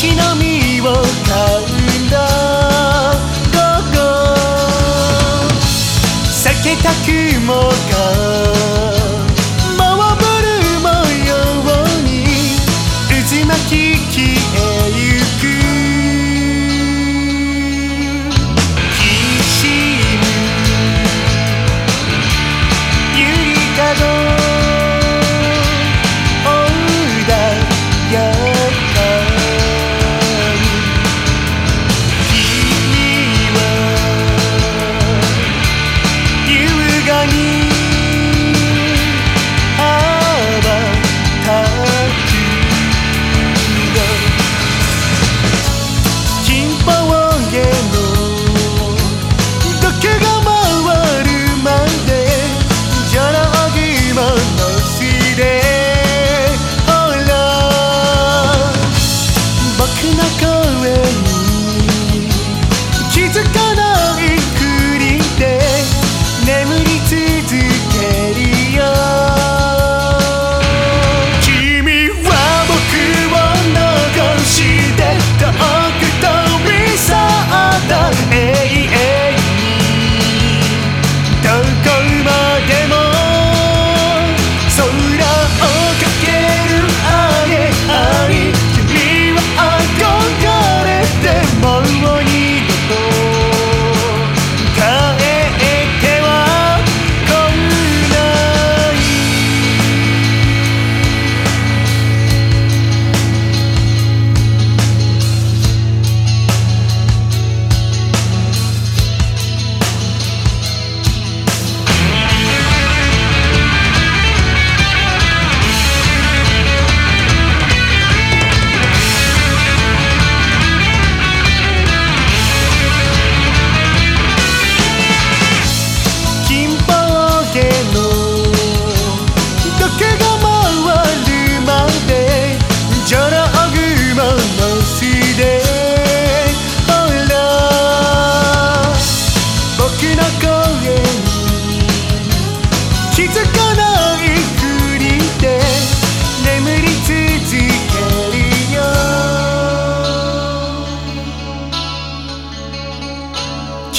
しの実を買う you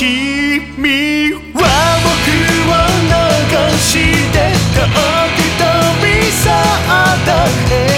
君は僕を流して遠く飛び去った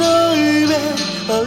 no iba a